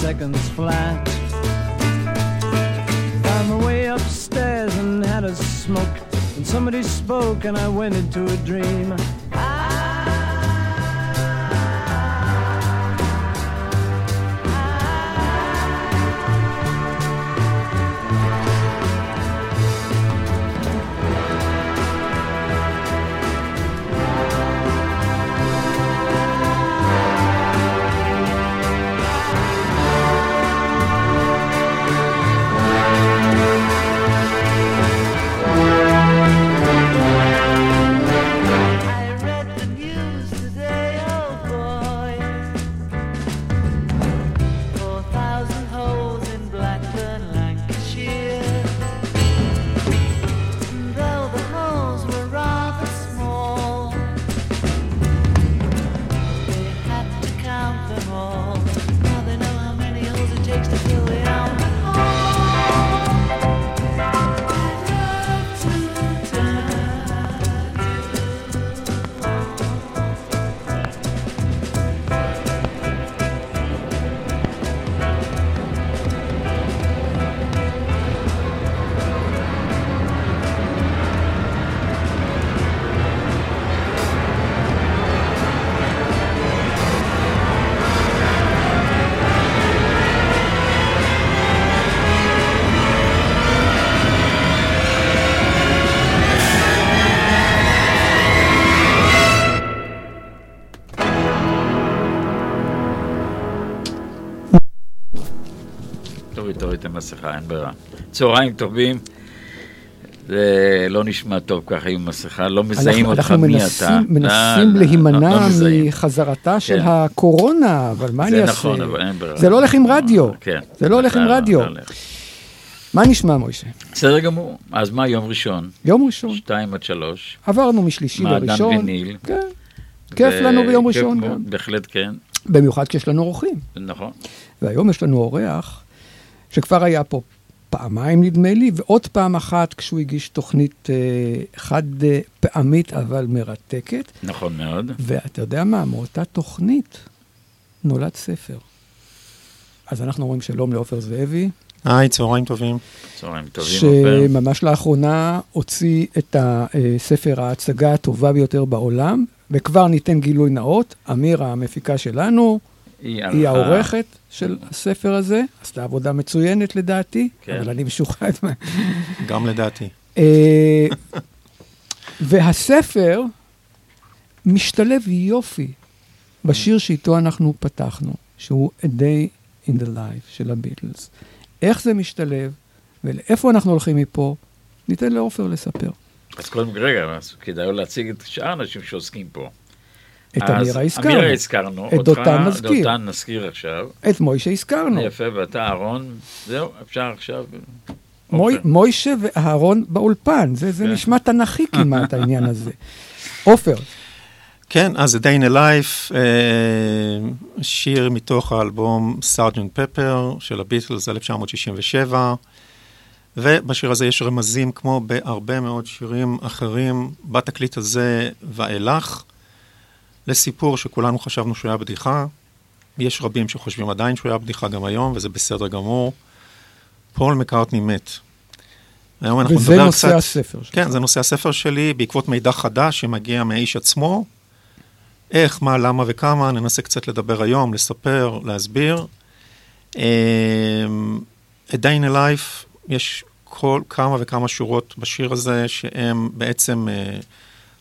seconds flat. Found my way upstairs and had a smoke. And somebody spoke and I went into a dream. למסכה, אין ברירה. צהריים טובים. זה לא נשמע טוב ככה עם מסכה, לא מזהים אנחנו, אותך אנחנו מי מנסים, אתה. מנסים לא, לא, להימנע לא מזהים. מחזרתה של כן. הקורונה, אבל מה אני זה אעשה? נכון, אבל אין ברירה. זה לא הולך עם רדיו. כן. זה לא הולך עם רדיו. מה נשמע, מוישה? בסדר גמור. אז מה, יום ראשון? יום ראשון. שתיים עד שלוש. עברנו משלישי מעדן לראשון. ויניל. כן. כיף לנו ביום ראשון גם. בהחלט כן, במיוחד כשיש לנו אורחים. נכון. והיום יש לנו אורח שכבר היה פה פעמיים, נדמה לי, ועוד פעם אחת כשהוא הגיש תוכנית אה, חד אה, פעמית אבל מרתקת. נכון מאוד. ואתה יודע מה? מאותה תוכנית נולד ספר. אז אנחנו אומרים שלום לעופר זאבי, היי, צהריים טובים. צהריים טובים, עופר. שממש לאחרונה הוציא את הספר ההצגה הטובה ביותר בעולם, וכבר ניתן גילוי נאות, אמירה המפיקה שלנו, היא ערכה- העורכת של הספר הזה, עשתה עבודה מצוינת לדעתי, כן. אבל אני משוחד. מה- גם לדעתי. אה, והספר משתלב יופי בשיר שאיתו אנחנו פתחנו, שהוא A Day in the Life של הביטלס. איך זה משתלב ולאיפה אנחנו הולכים מפה, ניתן לעופר לספר. אז קודם, רגע, אז כדאי להציג את שאר האנשים שעוסקים פה. את אמירה הזכרנו, אמירה הזכרנו. את דותן נזכיר. דותן נזכיר עכשיו. את מוישה הזכרנו. יפה, ואתה אהרון. זהו, אפשר עכשיו. מוי, עופר. מוישה ואהרון באולפן, זה, זה כן. נשמע תנכי כמעט העניין הזה. עופר, כן, אז A Day in a Life, אה, שיר מתוך האלבום סארג'נט פפר של הביטלס 1967, ובשיר הזה יש רמזים כמו בהרבה מאוד שירים אחרים, בתקליט הזה ואילך, לסיפור שכולנו חשבנו שהוא היה בדיחה. יש רבים שחושבים עדיין שהוא היה בדיחה גם היום, וזה בסדר גמור. פול מקארטני מת. היום אנחנו וזה נדבר נושא קצת... הספר שלך. כן, זה נושא הספר שלי, בעקבות מידע חדש שמגיע מהאיש עצמו. איך, מה, למה וכמה, ננסה קצת לדבר היום, לספר, להסביר. Um, A Day in a Life, יש כל כמה וכמה שורות בשיר הזה שהן בעצם uh,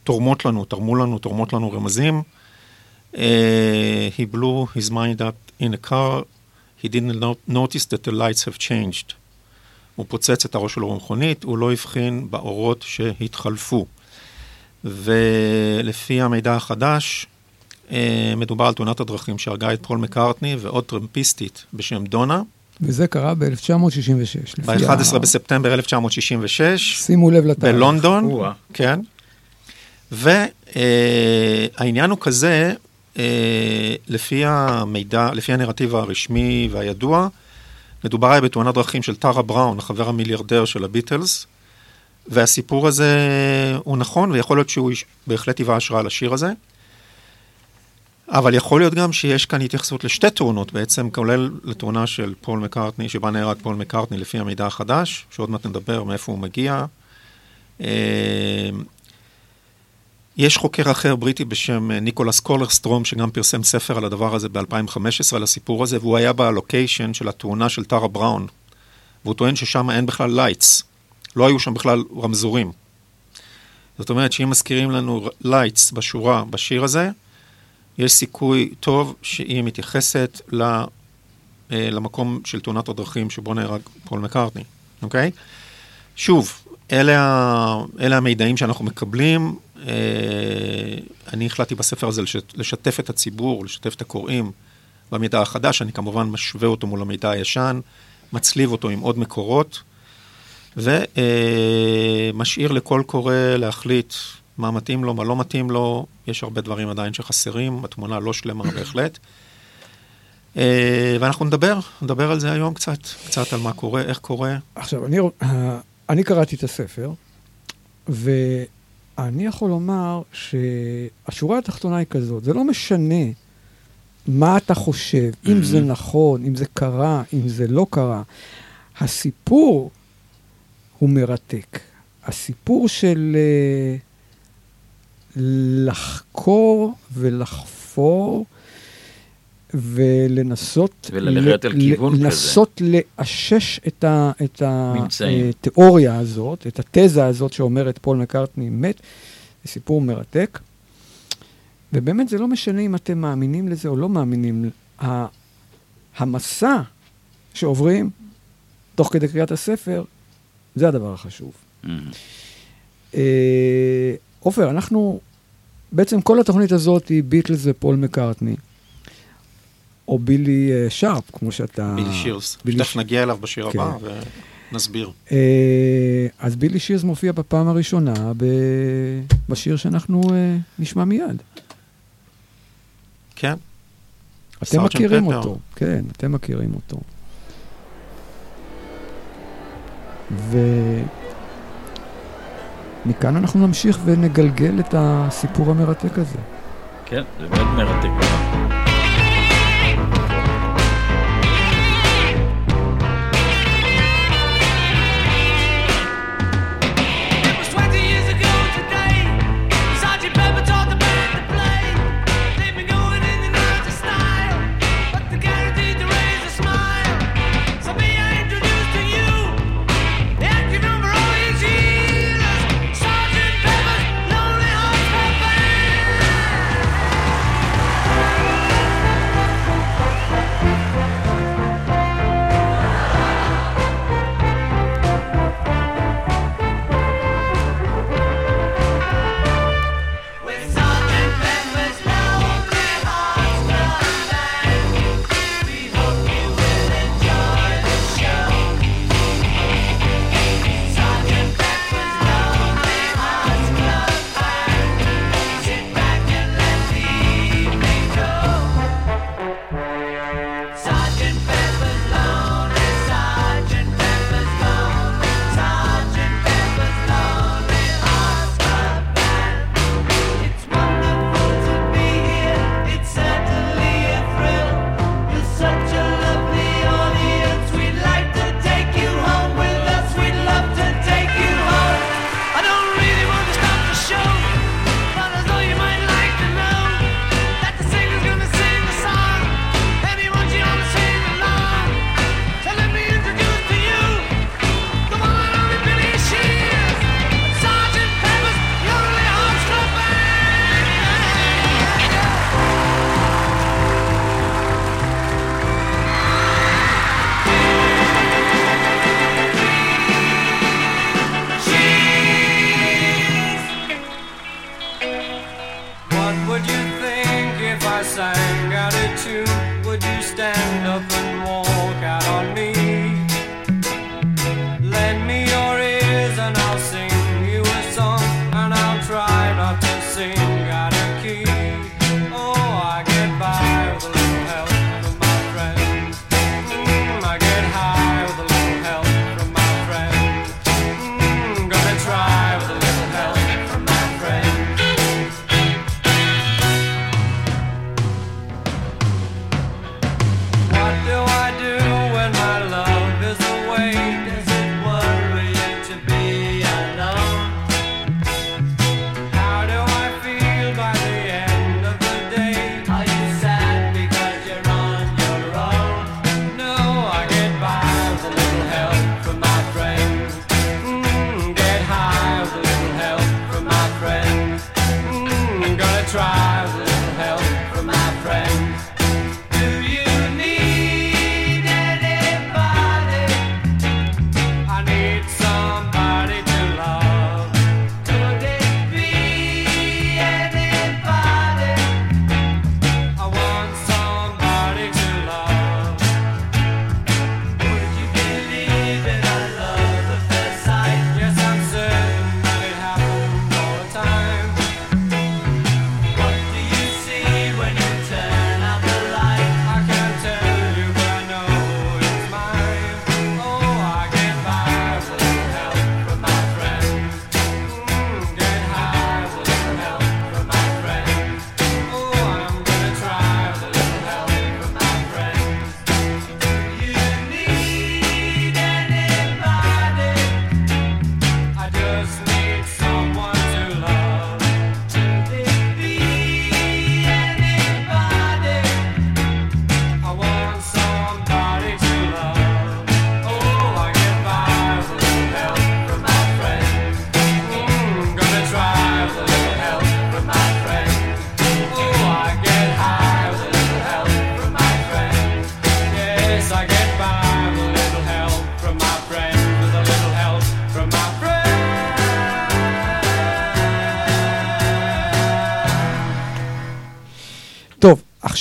תורמות לנו, תרמו לנו, תורמות לנו רמזים. Uh, he blew his mind up in a car, he didn't not- notice that the lights have changed. הוא פוצץ את הראש שלו במכונית, הוא לא הבחין באורות שהתחלפו. ולפי המידע החדש, אה, מדובר על תאונת הדרכים שהרגה את פול מקארטני ועוד טרמפיסטית בשם דונה, וזה קרה ב-1966. ב-11 בספטמבר 1966, שימו לב לתאריך. בלונדון, או-אה. כן. והעניין הוא כזה, אה, לפי המידע, לפי הנרטיב הרשמי והידוע, מדובר היה בתאונת דרכים של טרה בראון, החבר המיליארדר של הביטלס, והסיפור הזה הוא נכון, ויכול להיות שהוא בהחלט היווה השראה לשיר הזה. אבל יכול להיות גם שיש כאן התייחסות לשתי תאונות בעצם, כולל לתאונה של פול מקארטני, שבה נהרג פול מקארטני לפי המידע החדש, שעוד מעט נדבר מאיפה הוא מגיע. יש חוקר אחר בריטי בשם אה, ניקולס קולרסטרום, שגם פרסם ספר על הדבר הזה ב-2015, על הסיפור הזה, והוא היה ב location של התאונה של טרה בראון. והוא טוען ששם אין בכלל lights. לא היו שם בכלל רמזורים. זאת אומרת שאם מזכירים לנו lights בשורה, בשיר הזה, יש סיכוי טוב שהיא מתייחסת ל, אה, למקום של תאונת הדרכים שבו נהרג פול מקארטני, אוקיי? שוב, אלה, אלה המידעים שאנחנו מקבלים. אה, אני החלטתי בספר הזה לשת, לשתף את הציבור, לשתף את הקוראים במידע החדש. אני כמובן משווה אותו מול המידע הישן, מצליב אותו עם עוד מקורות, ומשאיר לכל קורא להחליט מה מתאים לו, מה לא מתאים לו. יש הרבה דברים עדיין שחסרים, התמונה לא שלמה בהחלט. אה, ואנחנו נדבר, נדבר על זה היום קצת, קצת על מה קורה, איך קורה. עכשיו, אני, אה, אני קראתי את הספר, ואני יכול לומר שהשורה התחתונה היא כזאת, זה לא משנה מה אתה חושב, אם זה נכון, אם זה קרה, אם זה לא קרה. הסיפור הוא מרתק. הסיפור של אה, לחקור ולחפור ולנסות... וללכת על ל- כיוון כזה. לנסות לאשש את, ה, את. התיאוריה הזאת, את התזה הזאת שאומרת פול מקארטני מת. זה סיפור מרתק. ובאמת זה לא משנה אם אתם מאמינים לזה או לא מאמינים. ה- המסע שעוברים תוך כדי קריאת הספר, זה הדבר החשוב. מהמם. אה, עופר, אנחנו, בעצם כל התוכנית הזאת היא ביטלס ופול מקארטני, או בילי אה, שרפ, כמו שאתה... בילי שירס. בילי תכף ש- נגיע אליו בשיר כן. הבא ונסביר. אה, אז בילי שירס מופיע בפעם הראשונה ב... בשיר שאנחנו אה, נשמע מיד. כן. אתם מכירים פפר. אותו, כן, אתם מכירים אותו. ומכאן אנחנו נמשיך ונגלגל את הסיפור המרתק הזה. כן, זה באמת מרתק.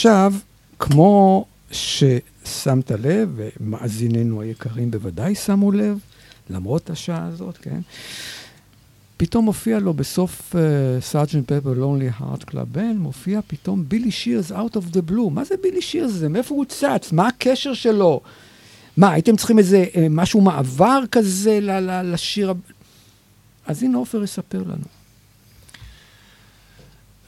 עכשיו, כמו ששמת לב, ומאזיננו היקרים בוודאי שמו לב, למרות השעה הזאת, כן? פתאום מופיע לו בסוף סארג'נט פפר Lonely Heart Club Band, מופיע פתאום בילי שירס Out of the Blue. מה זה בילי שירס הזה? מאיפה הוא צץ? מה הקשר שלו? מה, הייתם צריכים איזה אה, משהו מעבר כזה לשיר? אז הנה עופר יספר לנו.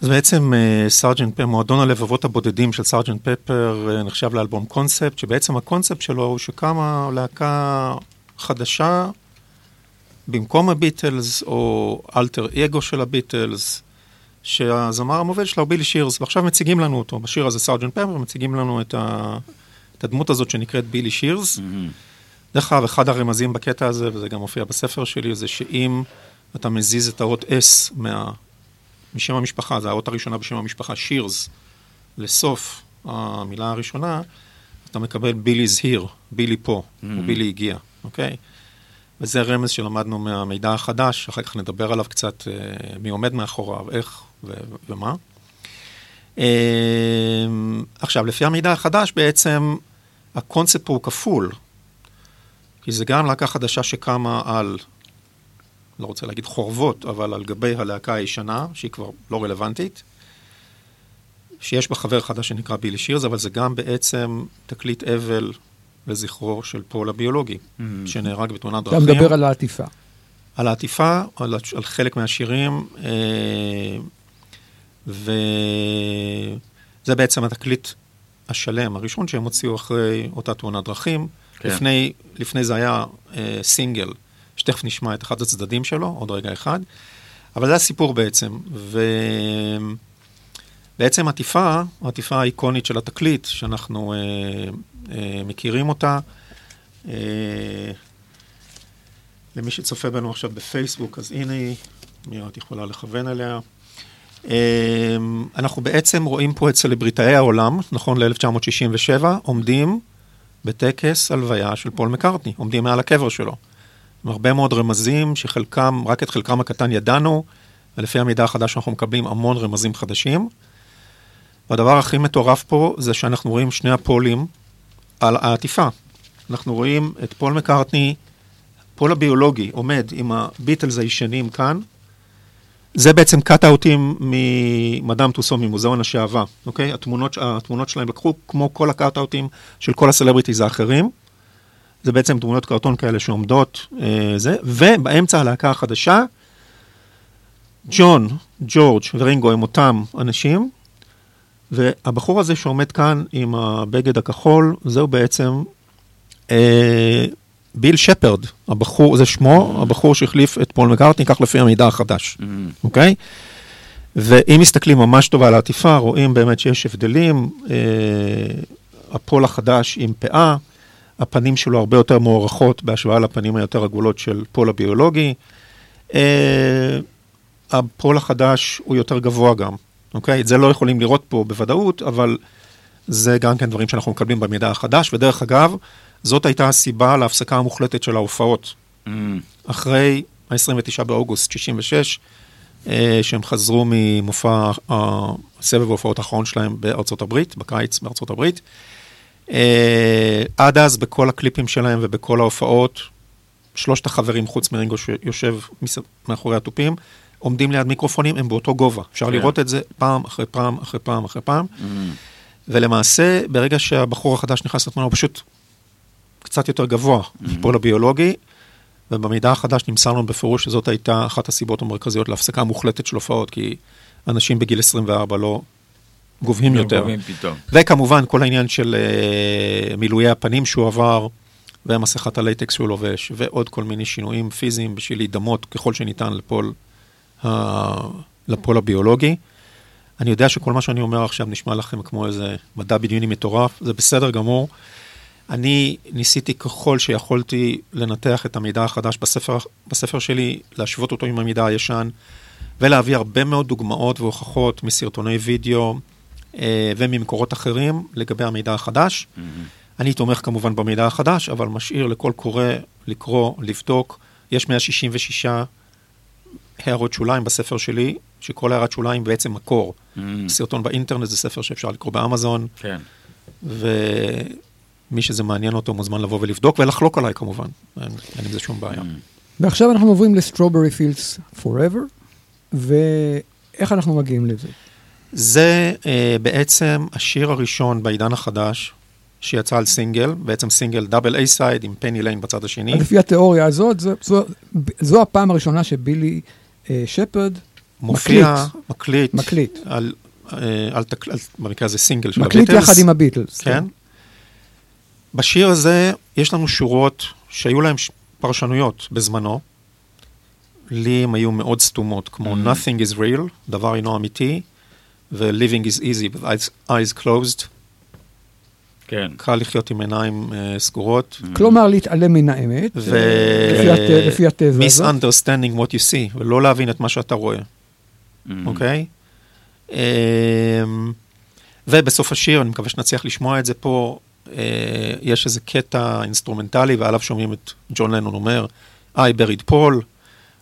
אז בעצם אה, סארג'נט פפר, מועדון הלבבות הבודדים של סארג'נט פפר אה, נחשב לאלבום קונספט, שבעצם הקונספט שלו הוא שקמה להקה חדשה במקום הביטלס, או אלטר אגו של הביטלס, שהזמר המוביל שלה הוא בילי שירס, ועכשיו מציגים לנו אותו. בשיר הזה סארג'נט פפר מציגים לנו את, ה... את הדמות הזאת שנקראת בילי שירס. דרך אגב, אחד הרמזים בקטע הזה, וזה גם מופיע בספר שלי, זה שאם אתה מזיז את האות S מה... משם המשפחה, זה האות הראשונה בשם המשפחה, שירס, לסוף המילה הראשונה, אתה מקבל בילי's here, בילי פה, mm-hmm. או בילי הגיע, אוקיי? וזה רמז שלמדנו מהמידע החדש, אחר כך נדבר עליו קצת, אה, מי עומד מאחוריו, איך ו- ומה. אה, עכשיו, לפי המידע החדש, בעצם הקונספט הוא כפול, כי זה גם להקה חדשה שקמה על לא רוצה להגיד חורבות, אבל על גבי הלהקה הישנה, שהיא כבר לא רלוונטית, שיש בה חבר חדש שנקרא בילי שירס, אבל זה גם בעצם תקליט אבל לזכרו של פול הביולוגי, mm. שנהרג בתאונת אתה דרכים. מדבר על העטיפה. על העטיפה, על, על חלק מהשירים, אה, וזה בעצם התקליט השלם, הראשון שהם הוציאו אחרי אותה תאונת דרכים. כן. כן. לפני, לפני זה היה אה, סינגל, שתכף נשמע את אחד הצדדים שלו, עוד רגע אחד. אבל זה הסיפור בעצם, ובעצם עטיפה, העטיפה האיקונית של התקליט, שאנחנו אה, אה, מכירים אותה, אה, למי שצופה בנו עכשיו בפייסבוק, אז הנה היא, מי את יכולה לכוון אליה. אה, אנחנו בעצם רואים פה את סלבריטאי העולם, נכון ל-1967, עומדים בטקס הלוויה של פול מקארטני, עומדים מעל הקבר שלו. עם הרבה מאוד רמזים שחלקם, רק את חלקם הקטן ידענו, ולפי המידע החדש אנחנו מקבלים המון רמזים חדשים. והדבר הכי מטורף פה זה שאנחנו רואים שני הפולים על העטיפה. אנחנו רואים את פול מקארטני, פול הביולוגי, עומד עם הביטלס הישנים כאן. זה בעצם cut-out ים ממדאם טוסו ממוזיאון השעווה, אוקיי? התמונות, התמונות שלהם לקחו כמו כל ה cut-out ים של כל ה celebrities האחרים. זה בעצם תמונות קרטון כאלה שעומדות, אה, זה, ובאמצע הלהקה החדשה, ג'ון, ג'ורג' ורינגו הם אותם אנשים, והבחור הזה שעומד כאן עם הבגד הכחול, זהו בעצם אה, ביל שפרד, הבחור, זה שמו, הבחור שהחליף את פול מקארטני, כך לפי המידע החדש, אוקיי? ואם מסתכלים ממש טובה על העטיפה, רואים באמת שיש הבדלים, אה, הפול החדש עם פאה, הפנים שלו הרבה יותר מוערכות בהשוואה לפנים היותר עגולות של פול הביולוגי. אה, הפול החדש הוא יותר גבוה גם, אוקיי? את זה לא יכולים לראות פה בוודאות, אבל זה גם כן דברים שאנחנו מקבלים במידע החדש, ודרך אגב, זאת הייתה הסיבה להפסקה המוחלטת של ההופעות. אחרי ה-29 באוגוסט 66, אה, שהם חזרו ממופע, הסבב ההופעות האחרון שלהם בארצות הברית, בקיץ בארצות הברית. אה, עד אז, בכל הקליפים שלהם ובכל ההופעות, שלושת החברים, חוץ מרינגו שיושב מאחורי התופים, עומדים ליד מיקרופונים, הם באותו גובה. אפשר כן. לראות את זה פעם אחרי פעם אחרי פעם אחרי פעם. ולמעשה, ברגע שהבחור החדש נכנס לתמונה, הוא פשוט קצת יותר גבוה מפול הביולוגי, ובמידע החדש נמסר לנו בפירוש שזאת הייתה אחת הסיבות המרכזיות להפסקה מוחלטת של הופעות, כי אנשים בגיל 24 לא גובהים יותר. גובים פתאום. וכמובן, כל העניין של uh, מילויי הפנים שהוא עבר, ומסכת הלייטקס שהוא לובש, ועוד כל מיני שינויים פיזיים בשביל להידמות ככל שניתן לפול, ה... לפול הביולוגי. אני יודע שכל מה שאני אומר עכשיו נשמע לכם כמו איזה מדע בדיוני מטורף, זה בסדר גמור. אני ניסיתי ככל שיכולתי לנתח את המידע החדש בספר, בספר שלי, להשוות אותו עם המידע הישן, ולהביא הרבה מאוד דוגמאות והוכחות מסרטוני וידאו וממקורות אחרים לגבי המידע החדש. Mm-hmm. אני תומך כמובן במידע החדש, אבל משאיר לכל קורא לקרוא, לבדוק. יש 166 הערות שוליים בספר שלי, שכל הערת שוליים בעצם מקור. Mm-hmm. סרטון באינטרנט זה ספר שאפשר לקרוא באמזון, כן. ומי שזה מעניין אותו מוזמן לבוא ולבדוק ולחלוק עליי כמובן, אין, אין עם זה שום בעיה. ועכשיו אנחנו עוברים ל Strawberry Fields Forever, ואיך אנחנו מגיעים לזה? זה אה, בעצם השיר הראשון בעידן החדש, שיצא על סינגל, בעצם סינגל double A side עם פני ליין בצד השני. לפי התיאוריה הזאת, זו, זו, זו הפעם הראשונה שבילי אה, שפרד מופיע, מקליט, מקליט. על, אה, על, על, במקרה הזה סינגל של מקליט הביטלס. יחד עם הביטלס. כן. בשיר הזה יש לנו שורות שהיו להם פרשנויות בזמנו. לי הם היו מאוד סתומות, כמו Mm. Nothing is real, דבר אינו אמיתי, ו-Living is easy with eyes, eyes closed, כן. קל לחיות עם עיניים uh, סגורות. כלומר, להתעלם מן האמת, ו... לפי הת- לפי התזה הזאת. misunderstanding what you see, ולא להבין את מה שאתה רואה, Mm. אוקיי? אמ, ובסוף השיר, אני מקווה שנצליח לשמוע את זה פה, אה, יש איזה קטע אינסטרומנטלי, ועליו שומעים את ג'ון לנון אומר, I buried Paul.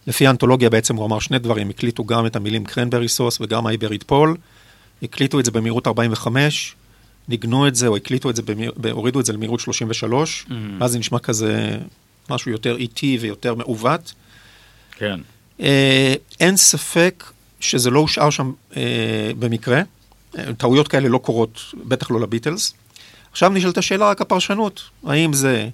לפי האנתולוגיה בעצם הוא אמר שני דברים, הקליטו גם את המילים cranberry sauce וגם I buried Paul, הקליטו את זה במהירות 45, ניגנו את זה או הקליטו את זה, במהיר, הורידו את זה למהירות 33, Mm. אז זה נשמע כזה משהו יותר איטי ויותר מעוות. כן. אה, אין ספק שזה לא הושאר שם אה, במקרה. אה, טעויות כאלה לא קורות, בטח לא לביטלס. עכשיו נשאלת השאלה רק הפרשנות. האם זה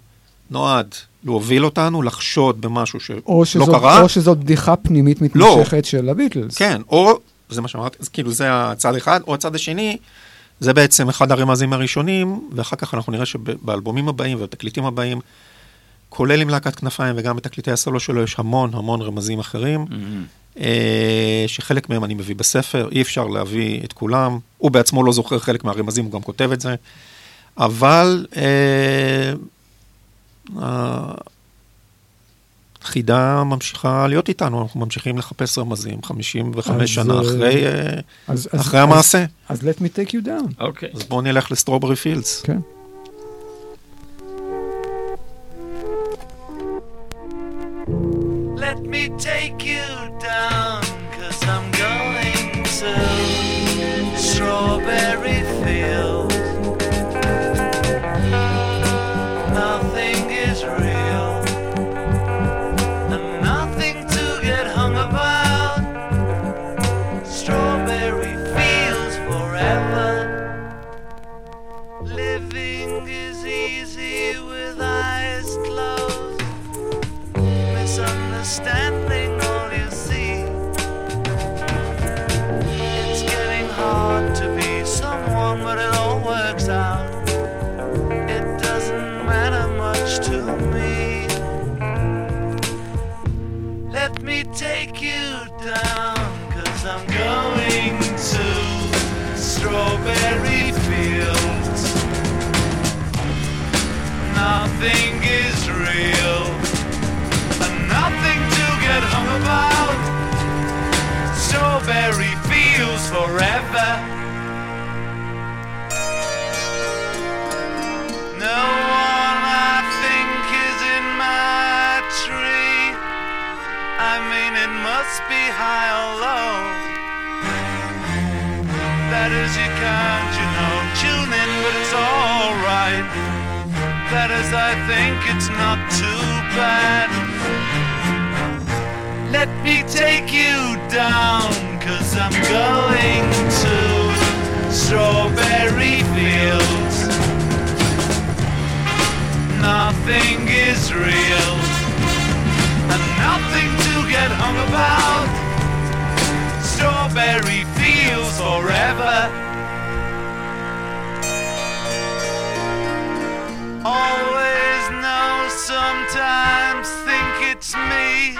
נועד להוביל אותנו לחשוד במשהו שלא או שזאת, קרה? או שזאת בדיחה פנימית מתמשכת של הביטלס. כן, או, זה מה שאמרתי, אז כאילו זה הצד אחד, או הצד השני, זה בעצם אחד הרמזים הראשונים, ואחר כך אנחנו נראה שבאלבומים הבאים ובתקליטים הבאים, כולל עם להקת כנפיים וגם בתקליטי הסולו שלו, יש המון המון רמזים אחרים, Mm. אה, שחלק מהם אני מביא בספר, אי אפשר להביא את כולם, הוא בעצמו לא זוכר חלק מהרמזים, הוא גם כותב את זה, אבל אה, החידה ממשיכה להיות איתנו, אנחנו ממשיכים לחפש רמזים 55 אז, שנה אה, אחרי, אז, אז, אחרי אז, המעשה. אז let me take you down. אוקיי. אז בואו נלך לסטרוברי פילדס. כן. Let high or low. That is, you can't, you know, tune in, but it's alright. That is, I think it's not too bad. Let me take you down, cause I'm going to Strawberry Fields. Nothing is real, and nothing to get hung about. Strawberry Fields forever. Always know, sometimes think it's me.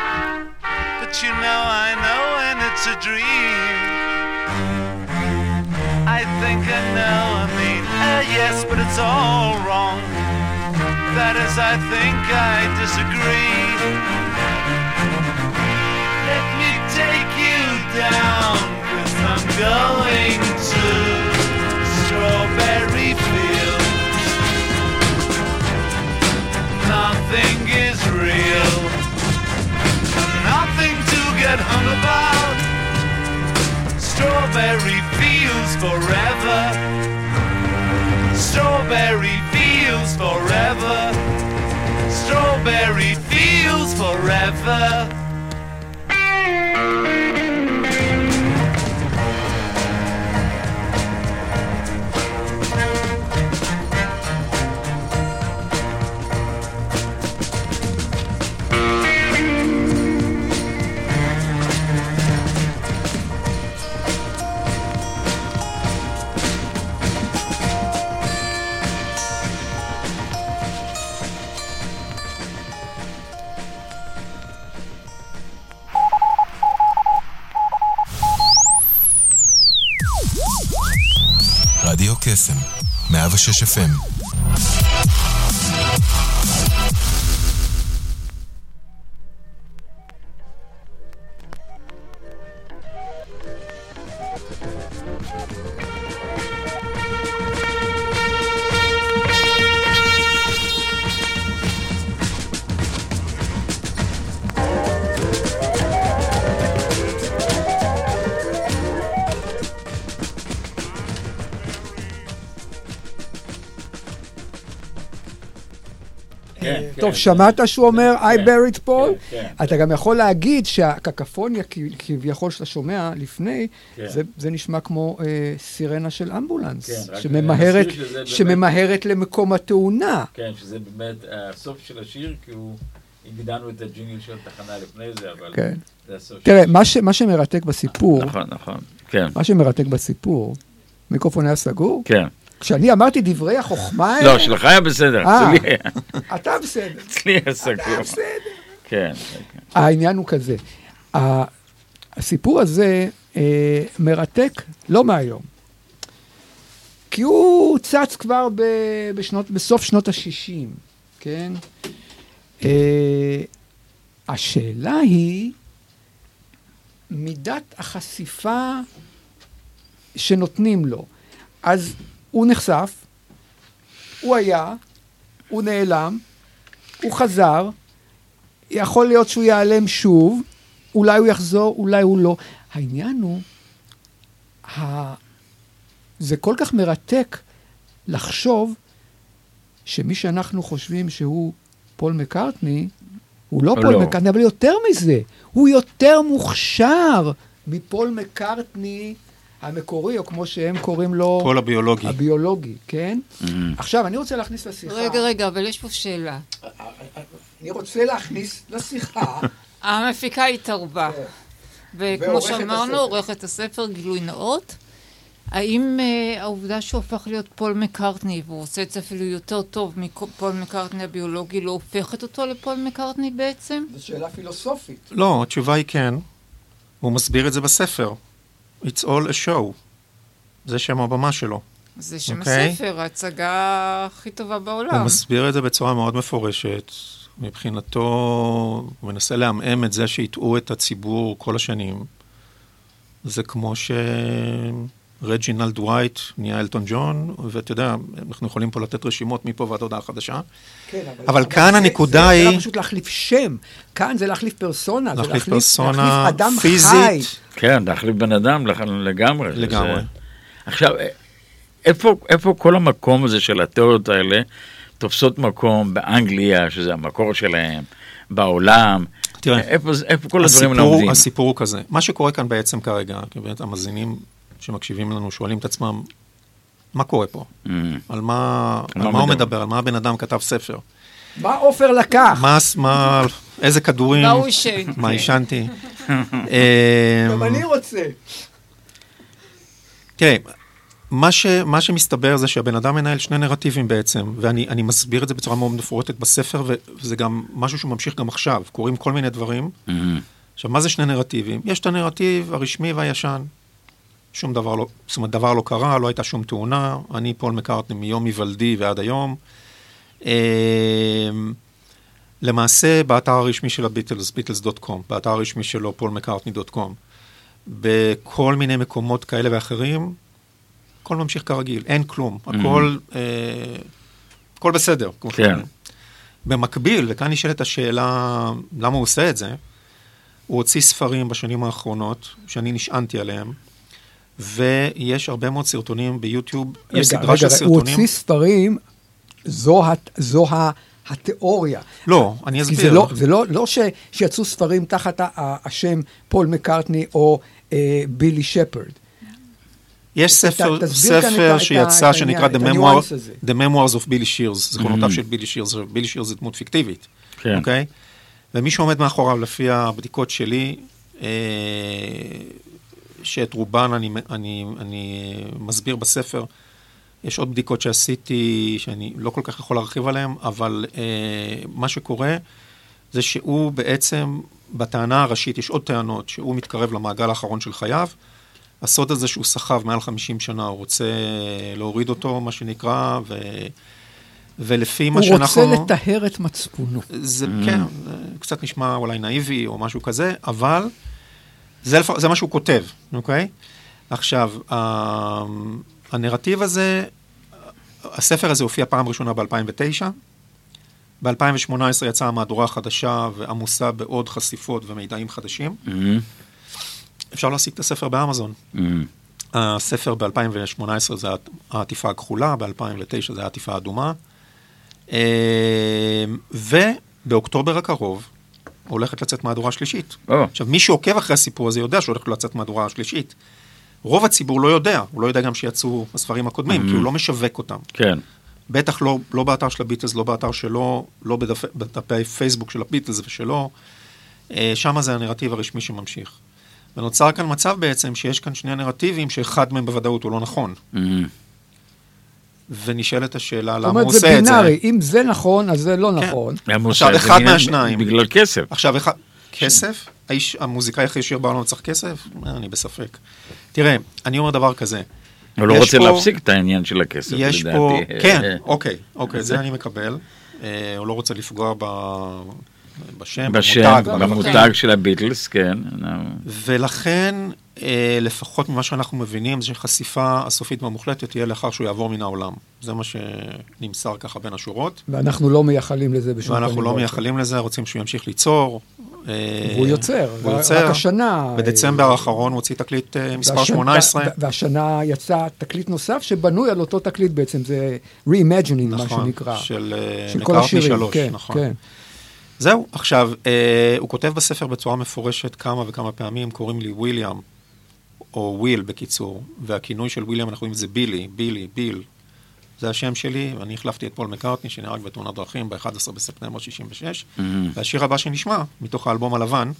But you know I know when it's a dream. I think I know, I mean, uh, yes, but it's all wrong. That is, I think I disagree. Going to Strawberry Fields. Nothing is real, nothing to get hung about. Strawberry fields forever. Strawberry fields forever. Strawberry fields forever. 96 FM. טוב, כן. שמעת שהוא אומר I כן, buried Paul? כן, אתה גם יכול להגיד שהקקפוניה כביכול שאתה שומע לפני. זה- זה נשמע כמו אה, סירנה של אמבולנס, שממהרת- למקום התאונה. כן, שזה באמת הסוף של השיר, כי הוא... הגדלנו את הג'ינגל של התחנה לפני זה, אבל כן. זה הסוף של תראה, מה ש- מה שמרתק בסיפור, נכון, נכון. כן, מה שמרתק בסיפור, מיקרופון היה סגור? כן. כשאני אמרתי דברי החוכמה האלה, לא, שלך היה בסדר, אה. אצלי היה- אתה בסדר, אצלי היה אתה סגור. בסדר. כן. העניין הוא כזה, הסיפור הזה אה, מרתק לא מהיום, כי הוא צץ כבר בשנות, בסוף שנות ה-60, כן? אה, השאלה היא מידת החשיפה שנותנים לו. אז הוא נחשף, הוא היה, הוא נעלם, הוא חזר, יכול להיות שהוא ייעלם שוב, אולי הוא יחזור, אולי הוא לא. העניין הוא, ה... זה כל כך מרתק לחשוב שמי שאנחנו חושבים שהוא פול מקארטני, הוא לא לא. פול מקארטני, אבל יותר מזה, הוא יותר מוכשר מפול מקארטני המקורי, או כמו שהם קוראים לו, פול הביולוגי. הביולוגי, כן? Mhm. עכשיו, אני רוצה להכניס לשיחה, רגע, רגע, אבל יש פה שאלה. אני רוצה להכניס לשיחה, המפיקה התערבה. כן. וכמו שאמרנו. עורכת הספר, גילוי נאות. האם אה, העובדה שהוא הפך להיות פול מקארטני, והוא עושה את זה אפילו יותר טוב מפול מקארטני הביולוגי, לא הופכת אותו לפול מקארטני בעצם? זו שאלה פילוסופית. לא, התשובה היא כן. הוא מסביר את זה בספר. It's all a show. זה שם הבמה שלו. זה שם אוקיי. הספר, ההצגה הכי טובה בעולם. הוא מסביר את זה בצורה מאוד מפורשת. מבחינתו, הוא מנסה לעמעם את זה שהטעו את הציבור כל השנים. זה כמו שרג'ינלד ווייט נהיה אלטון ג'ון, ואתה יודע, אנחנו יכולים פה לתת רשימות מפה ועד הודעה חדשה. כן, אבל כאן זה- הנקודה זה היא- זה פשוט להחליף שם. כאן זה להחליף פרסונה. זה להחליף פרסונה להחליף אדם חי. פיזית. כן, להחליף בן אדם לח- לגמרי. לגמרי. זה- עכשיו, א- איפה, איפה כל המקום הזה של התיאוריות האלה תופסות מקום באנגליה, שזה המקור שלהם, בעולם? תראה, איפה, איפה כל הדברים האלה הסיפור, עומדים? הסיפור הוא כזה, מה שקורה כאן בעצם כרגע, כי באמת המאזינים שמקשיבים לנו שואלים את עצמם, מה קורה פה? Mm. על מה, על מה מה הוא מדבר? על מה הבן אדם כתב ספר? מה עופר לקח? מה, מה, איזה כדורים? מה הוא עישן? מה עישנתי? גם אה, אני רוצה. תראה, מה, ש, מה שמסתבר זה שהבן אדם מנהל שני נרטיבים בעצם, ואני אני מסביר את זה בצורה מאוד מפורטת בספר, וזה גם משהו שממשיך גם עכשיו, קורים כל מיני דברים. Mm. עכשיו, מה זה שני נרטיבים? יש את הנרטיב הרשמי והישן. שום דבר לא, זאת אומרת, דבר לא קרה, לא הייתה שום תאונה, אני פול מקארטני מיום היוולדי ועד היום. אמ, למעשה, באתר הרשמי של הביטלס, ביטלס.com, באתר הרשמי שלו, פולמקארטני.com, בכל מיני מקומות כאלה ואחרים, הכל ממשיך כרגיל, אין כלום, הכל, אה, הכל בסדר. כמו כן. שאומרים. במקביל, וכאן נשאלת השאלה, למה הוא עושה את זה? הוא הוציא ספרים בשנים האחרונות, שאני נשענתי עליהם, ויש הרבה מאוד סרטונים ביוטיוב, רגע, יש סדרה רגע, של רגע, הוא סרטונים. הוציא ספרים, זו, הת- זו ה, התיאוריה. לא, אני אסביר. זה לא, זה לא, לא ש, שיצאו ספרים תחת השם פול מקארטני או אה, בילי שפרד. יש ספר, ספר שיצא שנקרא The Memoir-. The Memoirs of Billy Shears, זיכרונותיו. של בילי שירס, בילי שירס זה דמות פיקטיבית, כן. אוקיי? ומי שעומד מאחוריו, לפי הבדיקות שלי, אה, שאת רובן אני, אני, אני מסביר בספר, יש עוד בדיקות שעשיתי, שאני לא כל כך יכול להרחיב עליהן, אבל אה, מה שקורה זה שהוא בעצם, בטענה הראשית, יש עוד טענות, שהוא מתקרב למעגל האחרון של חייו. הסוד הזה שהוא סחב מעל 50 שנה, הוא רוצה להוריד אותו, מה שנקרא, ו... ולפי מה הוא שאנחנו... רוצה לטהר את מצפונו. זה כן, זה קצת נשמע אולי נאיבי או משהו כזה, אבל זה, לפ... זה מה שהוא כותב, אוקיי? עכשיו, ה- הנרטיב הזה, הספר הזה הופיע פעם ראשונה ב-2009. ב-2018 יצאה המהדורה החדשה ועמוסה בעוד חשיפות ומידעים חדשים. מהמם, אפשר להשיג את הספר באמזון. מהמם. הספר ב-2018 זה העטיפה הכחולה, ב-2009 זה העטיפה האדומה. אה, ובאוקטובר הקרוב הולכת לצאת מהדורה שלישית. או, עכשיו, מי שעוקב אחרי הסיפור הזה יודע שהולכת לצאת מהדורה שלישית. רוב הציבור לא יודע, הוא לא יודע גם שיצאו הספרים הקודמים, כי הוא לא משווק אותם. כן. בטח לא, לא באתר של הביטלס, לא באתר שלו, לא בדפי, בדפי פייסבוק של הביטלס ושלו. אה, שם זה הנרטיב הרשמי שממשיך. ונוצר כאן מצב בעצם שיש כאן שני נרטיבים שאחד מהם בוודאות הוא לא נכון. מהמם. ונשאלת השאלה זאת למה אומרת, הוא זה עושה את זה. בינארי, אם זה נכון, אז זה לא כן. נכון. עכשיו, זה? אחד בגלל- מהשניים. בגלל כסף. עכשיו, אחד, כסף? האיש, המוזיקאי הכי עשיר בעולם צריך כסף? אה, אני בספק. תראה, אני אומר דבר כזה. הוא לא רוצה פה- להפסיק את העניין של הכסף, יש לדעתי. פה, כן, אוקיי, אוקיי, זה אני מקבל. אה, הוא לא רוצה לפגוע ב... בשם, בשם, במותג, במותג של הביטלס, כן. ולכן, אה, לפחות ממה שאנחנו מבינים, זה שחשיפה הסופית והמוחלטת תהיה לאחר שהוא יעבור מן העולם. זה מה שנמסר ככה בין השורות. ואנחנו לא מייחלים לזה בשום ואנחנו לא. מייחלים לזה, רוצים שהוא ימשיך ליצור. אה, והוא יוצר, הוא רק יוצר. השנה... בדצמבר אה, האחרון הוא הוציא תקליט מספר והשנה- 18. וה- והשנה יצא תקליט נוסף שבנוי על אותו תקליט בעצם, זה reimagining, מה נכון, שנקרא. של של כל מקארטני השירים, שלוש, כן, נכון. זהו, עכשיו, אה, הוא כותב בספר בצורה מפורשת כמה וכמה פעמים, קוראים לי וויליאם, או וויל בקיצור, והכינוי של וויליאם, אנחנו קוראים לזה בילי, בילי, ביל. זה השם שלי, ואני החלפתי את פול מקארטני, שנהרג בתאונת דרכים ב-11 בספטמבר 66. מהמם. והשיר הבא שנשמע, מתוך האלבום הלבן,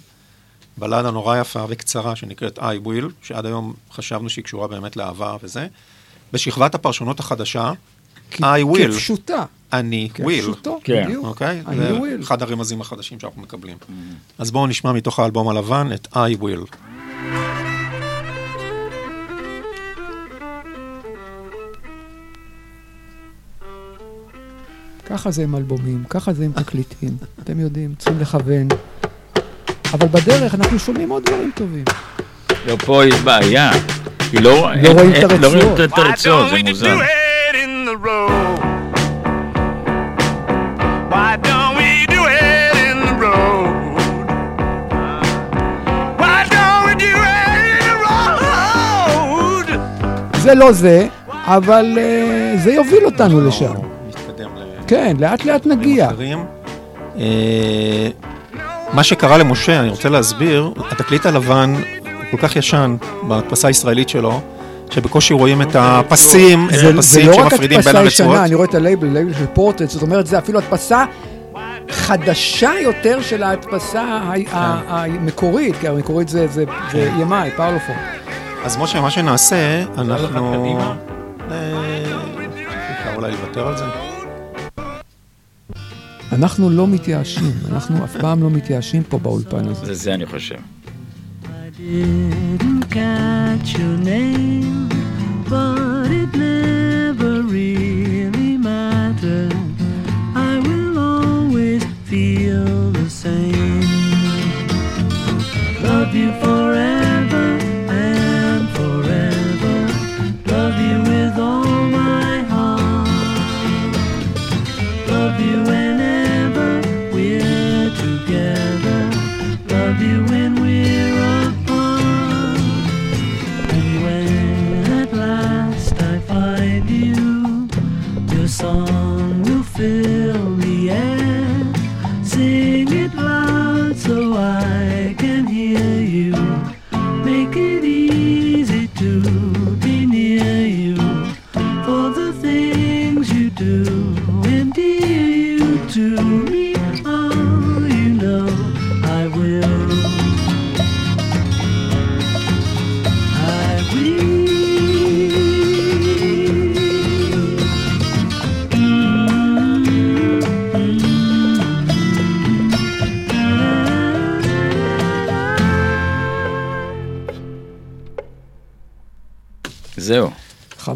בלדה נורא יפה וקצרה שנקראת I will, שעד היום חשבנו שהיא קשורה באמת לאהבה וזה. בשכבת הפרשנות החדשה, I will, כפשוטה. אני will. כפשוטו, כן. בדיוק. אוקיי? אני will. אחד הרמזים החדשים שאנחנו מקבלים. אז בואו נשמע מתוך האלבום הלבן את I will. ככה זה עם אלבומים, ככה זה עם תקליטים. אתם יודעים, צריכים לכוון. אבל בדרך אנחנו שומעים עוד דברים טובים. לא, פה יש בעיה. כי לא אין- רואים את אין- לא רואים הרצועות. את הרצועות, זה מוזר. זה לא זה, אבל אה, זה יוביל אותנו לשם. נתקדם ל... כן, לאט לאט נגיע. אה, מה שקרה למשה, אני רוצה להסביר, התקליט הלבן הוא כל כך ישן בהדפסה הישראלית שלו, שבקושי רואים את הפסים, את זה, זה הפסים לא רק שמפרידים בין הדפסה הרצועות. ישנה, אני רואה את הלייבל, לייבל של פורטט, זאת אומרת, זה אפילו הדפסה חדשה יותר של ההדפסה ה- המקורית, כי המקורית זה, זה, זה EMI, פארלופון. אז משה, מה שנעשה, אנחנו... קדימה? אה, אפשר אולי לוותר על זה? אנחנו לא מתייאשים, אנחנו אף פעם לא מתייאשים פה באולפן הזה. זה זה אני חושב. didn't catch your name, but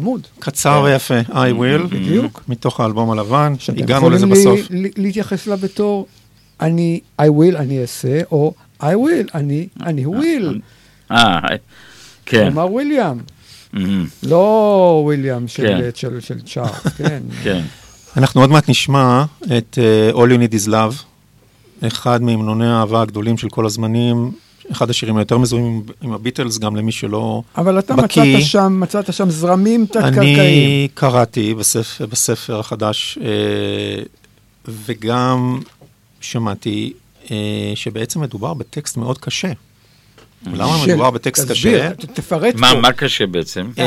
חמוד. קצר ויפה, I will, בדיוק. מתוך האלבום הלבן, הגענו לזה יכולים בסוף. לי- להתייחס לה בתור אני, I will, אני אעשה, או I will, אני, אני will. אה, כן. כלומר וויליאם, מהמם, לא וויליאם של- כן. של של צ'ארלס, כן. כן. אנחנו עוד מעט נשמע את uh, All You Need Is Love, אחד מהמנוני האהבה הגדולים של כל הזמנים, אחד השירים היותר מזוהים עם, עם הביטלס, גם למי שלא... אבל אתה בקיא. מצאת שם, מצאת שם זרמים תת-קרקעיים. אני קראתי בספר, בספר החדש, אה, וגם שמעתי אה, שבעצם מדובר בטקסט מאוד קשה. למה של- מדובר בטקסט תסביר, קשה? תפרט מה, פה. מה קשה בעצם? הטקסט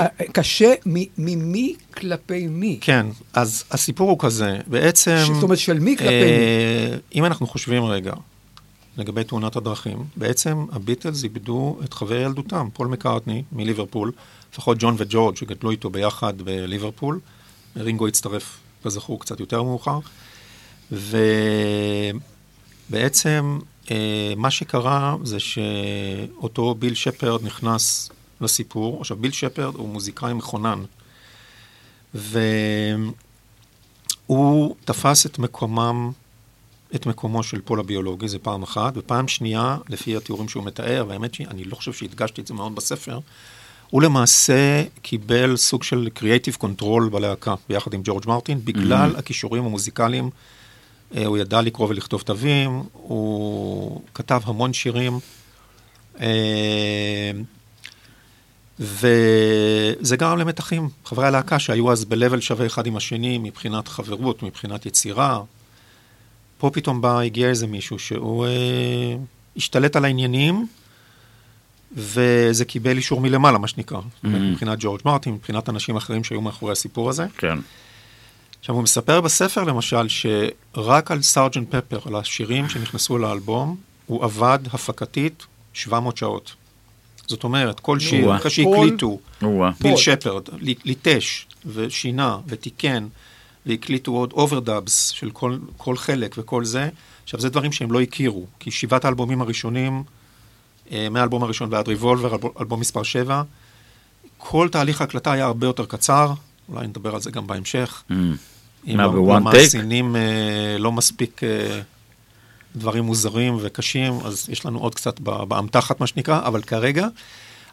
אה, אה, קשה מ- ממי כלפי מי? כן, אז הסיפור הוא כזה, בעצם... זאת אומרת, של מי כלפי מי? אה, אם אנחנו חושבים רגע לגבי תאונת הדרכים, בעצם הביטלס איבדו את חבר ילדותם, פול מקארטני מליברפול, לפחות ג'ון וג'ורג' שגדלו איתו ביחד בליברפול, רינגו הצטרף, כזכור, קצת יותר מאוחר, ובעצם אה, מה שקרה זה שאותו ביל שפרד נכנס לסיפור, עכשיו ביל שפרד הוא מוזיקאי מכונן, והוא תפס את מקומם, את מקומו של פול הביולוגי, זה פעם אחת, ופעם שנייה, לפי התיאורים שהוא מתאר, והאמת שאני לא חושב שהדגשתי את זה מאוד בספר, הוא למעשה קיבל סוג של creative control בלהקה, ביחד עם ג'ורג' מרטין, בגלל הכישורים המוזיקליים. אה, הוא ידע לקרוא ולכתוב תווים, הוא כתב המון שירים. אה, וזה גרם למתחים. חברי הלהקה שהיו אז ב-level שווה אחד עם השני מבחינת חברות, מבחינת יצירה. פה פתאום בא, הגיע איזה מישהו שהוא אה, השתלט על העניינים, וזה קיבל אישור מלמעלה, מה שנקרא. Mm-hmm. מבחינת ג'ורג' מרטין, מבחינת אנשים אחרים שהיו מאחורי הסיפור הזה. כן. עכשיו, הוא מספר בספר, למשל, שרק על סארג'נט פפר, על השירים שנכנסו לאלבום, הוא עבד הפקתית 700 שעות. זאת אומרת, כל שיר. אחרי שהקליטו. ביל. שפרד לי- ליטש ושינה ותיקן, והקליטו עוד overdubs של כל, כל חלק וכל זה. עכשיו, זה דברים שהם לא הכירו, כי שבעת האלבומים הראשונים, אה, מהאלבום הראשון ועד ריבולבר, אלבום, אלבום מספר 7, כל תהליך ההקלטה היה הרבה יותר קצר, אולי נדבר על זה גם בהמשך. מהמם. אם? המאזינים אה, לא מספיק אה, דברים מוזרים וקשים, אז יש לנו עוד קצת באמתחת, מה שנקרא, אבל כרגע,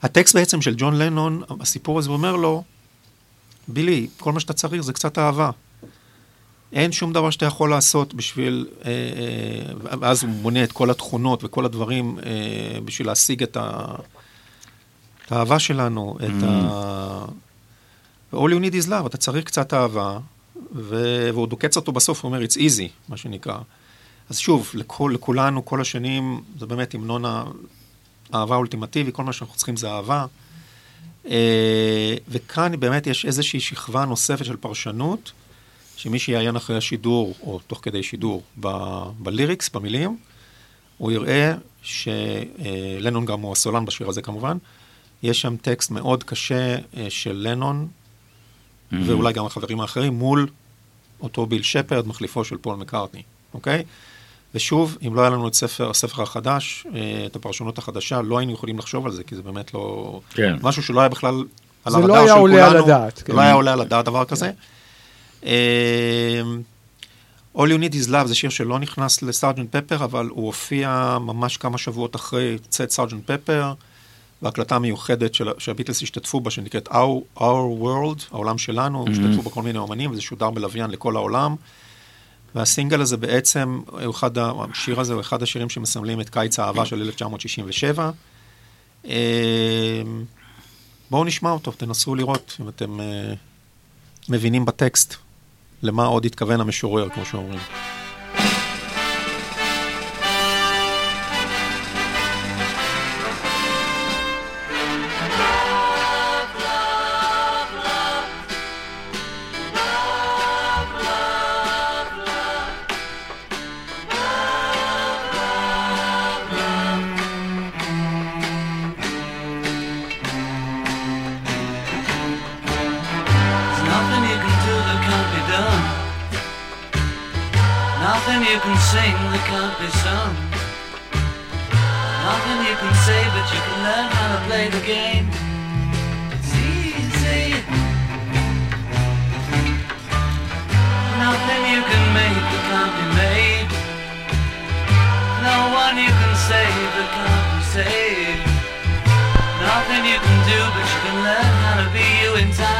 הטקסט בעצם של ג'ון לנון, הסיפור הזה אומר לו, בילי, כל מה שאתה צריך זה קצת אהבה. אין שום דבר שאתה יכול לעשות בשביל, אה, אה, ואז הוא מונה את כל התכונות וכל הדברים אה, בשביל להשיג את, ה, את האהבה שלנו, את ה... All you need is love, אתה צריך קצת אהבה, ו... והוא דוקץ אותו בסוף, הוא אומר, it's easy, מה שנקרא. אז שוב, לכל, לכולנו, כל השנים, זה באמת המנון האהבה האולטימטיבי, כל מה שאנחנו צריכים זה אהבה. אה, וכאן באמת יש איזושהי שכבה נוספת של פרשנות, שמי שיעיין אחרי השידור, או תוך כדי שידור, ב- בליריקס, במילים, הוא יראה שלנון גם הוא הסולן בשיר הזה כמובן, יש שם טקסט מאוד קשה אה, של לנון, ואולי גם החברים האחרים, מול אותו ביל שפרד, מחליפו של פול מקארטני, אוקיי? ושוב, אם לא היה לנו את ספר, הספר החדש, אה, את הפרשנות החדשה, לא היינו יכולים לחשוב על זה, כי זה באמת לא... כן. משהו שלא היה בכלל על זה הרדאר לא של היה כולנו. עולה על הדעת, כן. לא היה עולה על הדעת דבר כזה. אה, All You Need Is Love זה שיר שלא נכנס לסארג'נט פפר, אבל הוא הופיע ממש כמה שבועות אחרי צאת סארג'נט פפר, בהקלטה מיוחדת של, שהביטלס השתתפו בה, שנקראת Our, Our World, העולם שלנו, mm-hmm. השתתפו בה כל מיני אומנים, וזה שודר בלוויין לכל העולם. והסינגל הזה בעצם, אחד, השיר הזה הוא אחד השירים שמסמלים את קיץ האהבה של 1967. אה, בואו נשמע אותו, תנסו לראות אם אתם אה, מבינים בטקסט למה עוד התכוון המשורר, כמו שאומרים. But you can learn how to be you in time.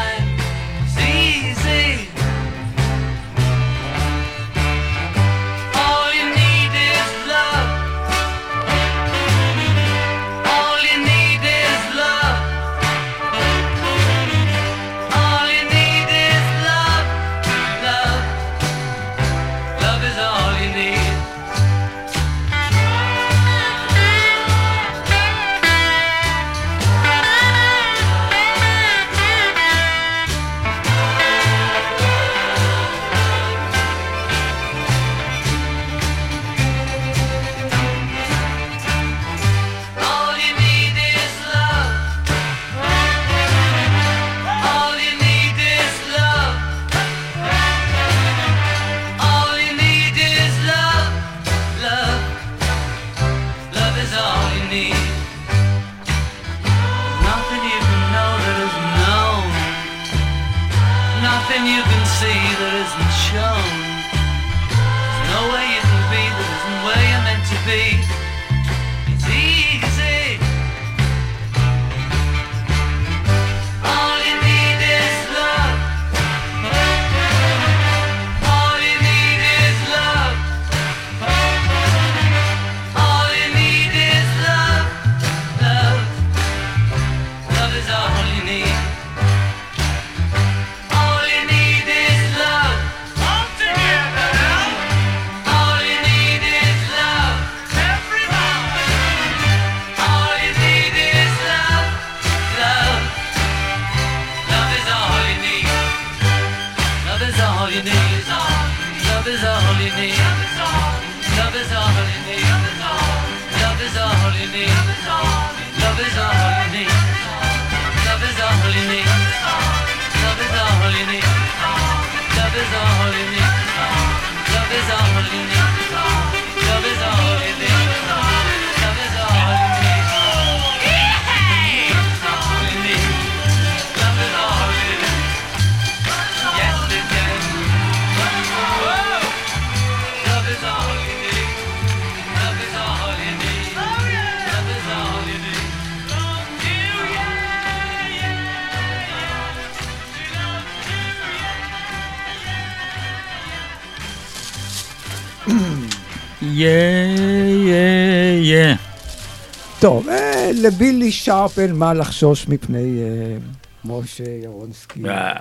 אה, לבילי שפרד מה לחשוש מפני אה, משה ירונסקי. אה,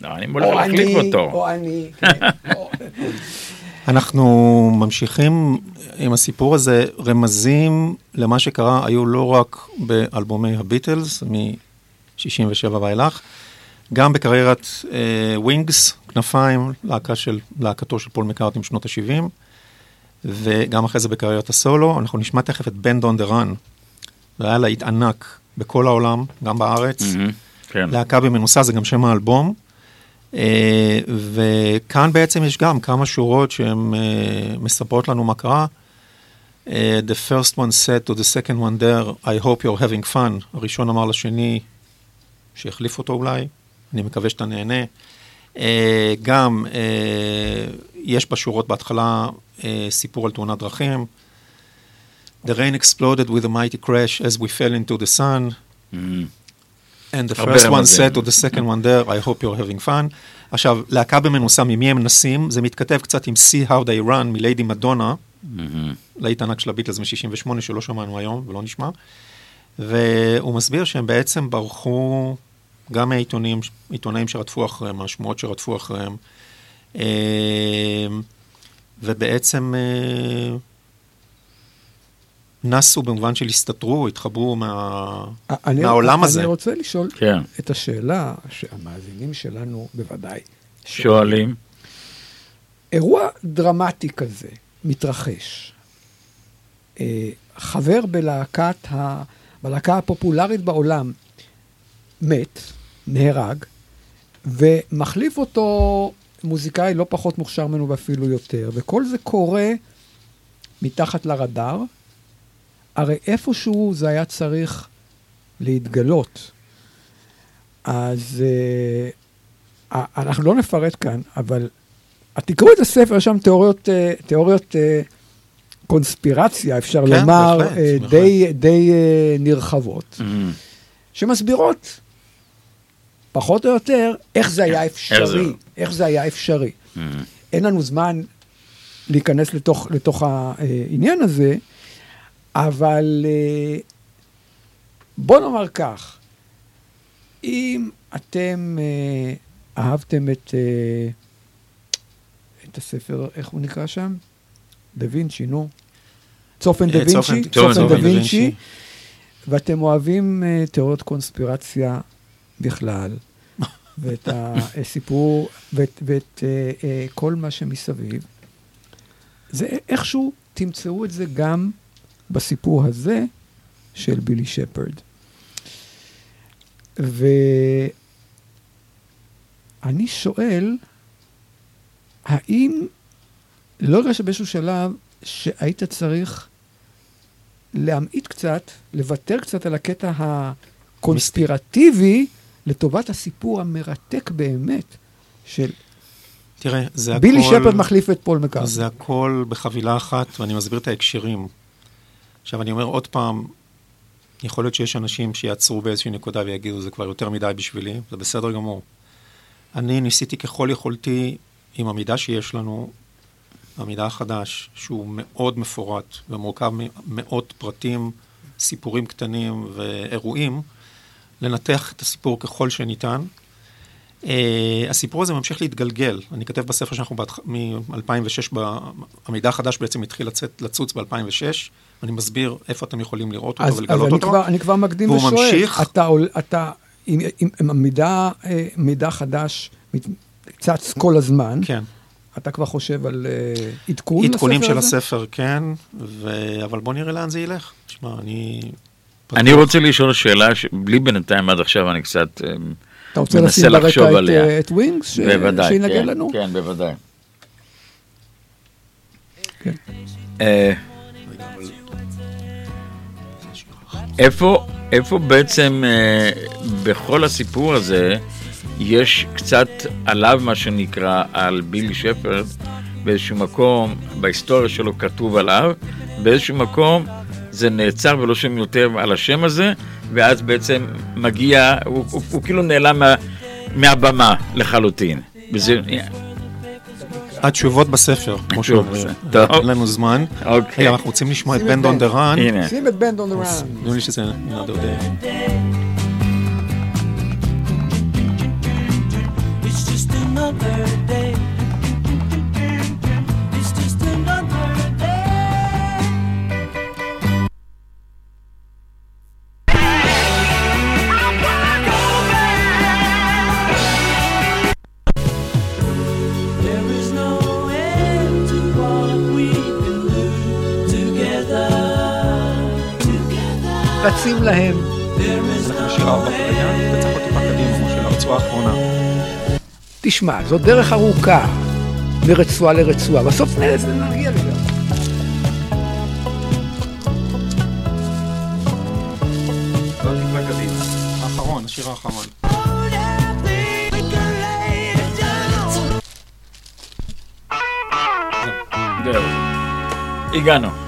לא, אני הולך להחליף אותו. או אני, כן, אנחנו ממשיכים עם הסיפור הזה, רמזים למה שקרה היו לא רק באלבומי הביטלס מ-67 ואילך, גם בקריירת ווינגס, כנפיים, להקה של, להקתו של פול מקארטני משנות ה-70, וגם אחרי זה בקריירת הסולו. אנחנו נשמע תכף את בן דון דה רן, זה היה להיט ענק בכל העולם, גם בארץ. מהמם, כן. להקה במנוסה, זה גם שם האלבום. אה, וכאן בעצם יש גם כמה שורות שהן אה, מספרות לנו מה קרה. אה, the first one said to the second one there, I hope you're having fun. הראשון אמר לשני, שהחליף אותו אולי, אני מקווה שאתה נהנה. אה, גם אה, יש בשורות בהתחלה אה, סיפור על תאונת דרכים. The rain exploded with a mighty crash as we fell into the sun. מהמם. And the first one said to the second one there, I hope you're having fun. עכשיו, להקה במנוסה, ממי הם נסים? זה מתכתב קצת עם See How They Run מליידי מדונה, מהמם. להיט ענק של הביטלס מ-68 שלא שמענו היום ולא נשמע. והוא מסביר שהם בעצם ברחו גם מהעיתונים, עיתונאים שרדפו אחריהם, מהשמועות שרדפו אחריהם. אה, ובעצם אה, נסו במובן של הסתתרו, התחברו מה... אני- מהעולם הזה. אני רוצה לשאול כן. את השאלה שהמאזינים שלנו בוודאי שואלים. אירוע דרמטי כזה מתרחש. אה, חבר בלהקת ה... בלהקה הפופולרית בעולם מת, נהרג, ומחליף אותו מוזיקאי לא פחות מוכשר ממנו ואפילו יותר, וכל זה קורה מתחת לרדאר. הרי איפשהו זה היה צריך להתגלות. אז אה, אנחנו לא נפרט כאן, אבל תקראו את הספר, יש שם תיאוריות, אה, תיאוריות אה, קונספירציה, אפשר כן, לומר, בהחלט, אה, בהחלט. די, די אה, נרחבות, אמ, שמסבירות, פחות או יותר, איך זה היה אפשרי, איך זה היה אפשרי. אמ. אין לנו זמן להיכנס לתוך, לתוך העניין הזה, אבל אה, בוא נאמר כך, אם אתם אה, אהבתם את, אה, את הספר, איך הוא נקרא שם? דה וינצ'י, נו. צופן דה וינצ'י, צופן דה וינצ'י. ואתם אוהבים תיאוריות קונספירציה בכלל, ואת הסיפור, ואת, ואת כל מה שמסביב, זה איכשהו תמצאו את זה גם בסיפור הזה של בילי שפרד. ואני שואל, האם לא הרגשת באיזשהו שלב שהיית צריך להמעיט קצת, לוותר קצת על הקטע הקונספירטיבי לטובת הסיפור המרתק באמת של תראה, זה הכל... בילי שפרד מחליף את פול מקארטני. זה הכל בחבילה אחת, ואני מסביר את ההקשרים. עכשיו, אני אומר עוד פעם, יכול להיות שיש אנשים שיעצרו באיזושהי נקודה ויגידו, זה כבר יותר מדי בשבילי, זה בסדר גמור. אני ניסיתי ככל יכולתי, עם המידע שיש לנו, המידע החדש, שהוא מאוד מפורט ומורכב ממאות פרטים, סיפורים קטנים ואירועים, לנתח את הסיפור ככל שניתן. Uh, הסיפור הזה ממשיך להתגלגל. אני כותב בספר שאנחנו מ-2006, המידע החדש בעצם התחיל לצאת, לצוץ ב-2006, ואני מסביר איפה אתם יכולים לראות אותו אז, אז ולגלות אני, אותו. כבר, אני כבר מקדים והוא ושואל, ממשיך. אתה, אתה עם, עם, עם המידע, אה, מידע חדש צץ כל הזמן, כן. אתה כבר חושב על אה, עדכון עדכונים של הזה? הספר, כן, ו... אבל בוא נראה לאן זה ילך. תשמע, אני... אני רוצה לשאול שאלה שבלי בינתיים עד עכשיו אני קצת אמ, אתה רוצה מנסה לשים ברקע לחשוב את, עליה. אה, את ווינגס, ש- בוודאי, שינגן כן, לנו? כן, בוודאי. כן. אה, איפה, איפה בעצם אה, בכל הסיפור הזה יש קצת עליו מה שנקרא על בילי שפרד באיזשהו מקום, בהיסטוריה שלו כתוב עליו, באיזשהו מקום זה נעצר ולא שומעים יותר על השם הזה, ואז בעצם מגיע, הוא, הוא, הוא כאילו נעלם מה, מהבמה לחלוטין. וזה, התשובות בספר, כמו שאומרים. טוב. אין לנו זמן. אוקיי. אנחנו רוצים לשמוע את בן דון בן. דרן. הנה. שים את בנד און אז ראנד. נראה לי שזה. It's just another day. רצים להם. There is אנחנו בשיר no ארבע כרגע, וצריך עוד טיפה קדימה, כמו של הרצועה האחרונה. תשמע, זו דרך ארוכה מרצועה לרצועה, בסוף נ- נגיע לזה. עוד טיפה קדימה. האחרון, השיר האחרון. זהו. הגענו.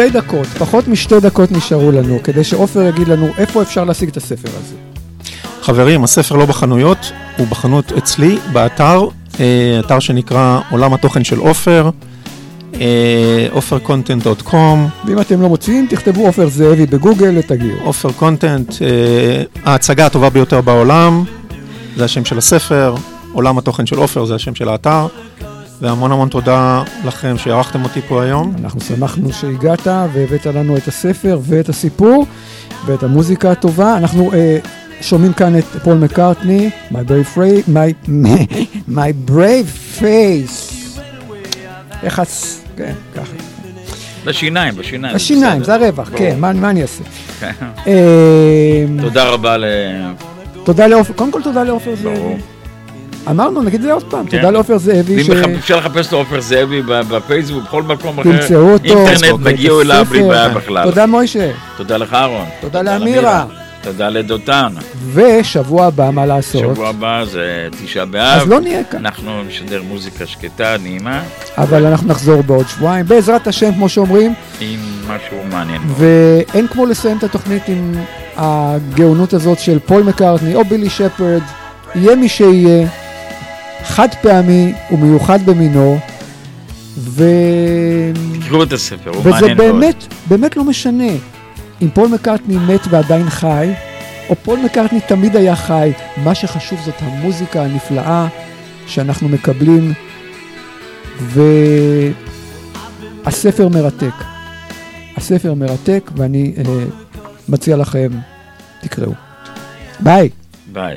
שתי דקות, פחות משתי דקות נשארו לנו, כדי שעופר יגיד לנו איפה אפשר להשיג את הספר הזה. חברים, הספר לא בחנויות, הוא בחנות אצלי, באתר, אה, אתר שנקרא עולם התוכן של עופר, אה, עופרקונטנט.קום, ואם אתם לא מוצאים, תכתבו עופר זאבי בגוגל ותגיעו. עופר קונטנט, אה, ההצגה הטובה ביותר בעולם, זה השם של הספר, עולם התוכן של עופר זה השם של האתר, והמון המון תודה לכם שאירחתם אותי פה היום. אנחנו שמחנו שהגעת והבאת לנו את הספר ואת הסיפור ואת המוזיקה הטובה. אנחנו אה, שומעים כאן את פול מקארטני, My Brave, Fra- my, my Brave Face. איך הס... כן, ככה. בשיניים, בשיניים. זה השיניים, זה. הרווח. כן, מה, מה אני אעשה? כן. אה, תודה רבה ל... תודה לעופר, קודם כל תודה לעופר זאבי. ברור. אמרנו, נגיד את זה עוד פעם, כן. תודה לעופר זאבי. ש- אפשר לחפש את עופר זאבי בפייסבוק, בכל מקום אחר, תמצאו אותו. אינטרנט, תגיעו אליו בלי. בעיה בכלל. תודה מוישה, תודה לך אהרון. תודה לאמירה. תודה לדותן. ושבוע הבא מה לעשות? שבוע הבא זה תשעה באב. אז לא נהיה כאן. אנחנו נשדר מוזיקה שקטה, נעימה, אבל אנחנו נחזור בעוד שבועיים, בעזרת השם, כמו שאומרים, עם משהו מעניין. ואין כמו לסיים את התוכנית עם הגאונות הזאת של פול מקארטני או בילי שפרד, יהיה מי שיהיה, חד פעמי ומיוחד במינו, ו... תקראו את הספר, הוא וזה מעניין מאוד. באמת, באמת לא משנה אם פול מקארטני מת ועדיין חי, או פול מקארטני תמיד היה חי, מה שחשוב זאת המוזיקה הנפלאה שאנחנו מקבלים, והספר מרתק. הספר מרתק, ואני אה, מציע לכם, תקראו. ביי. ביי.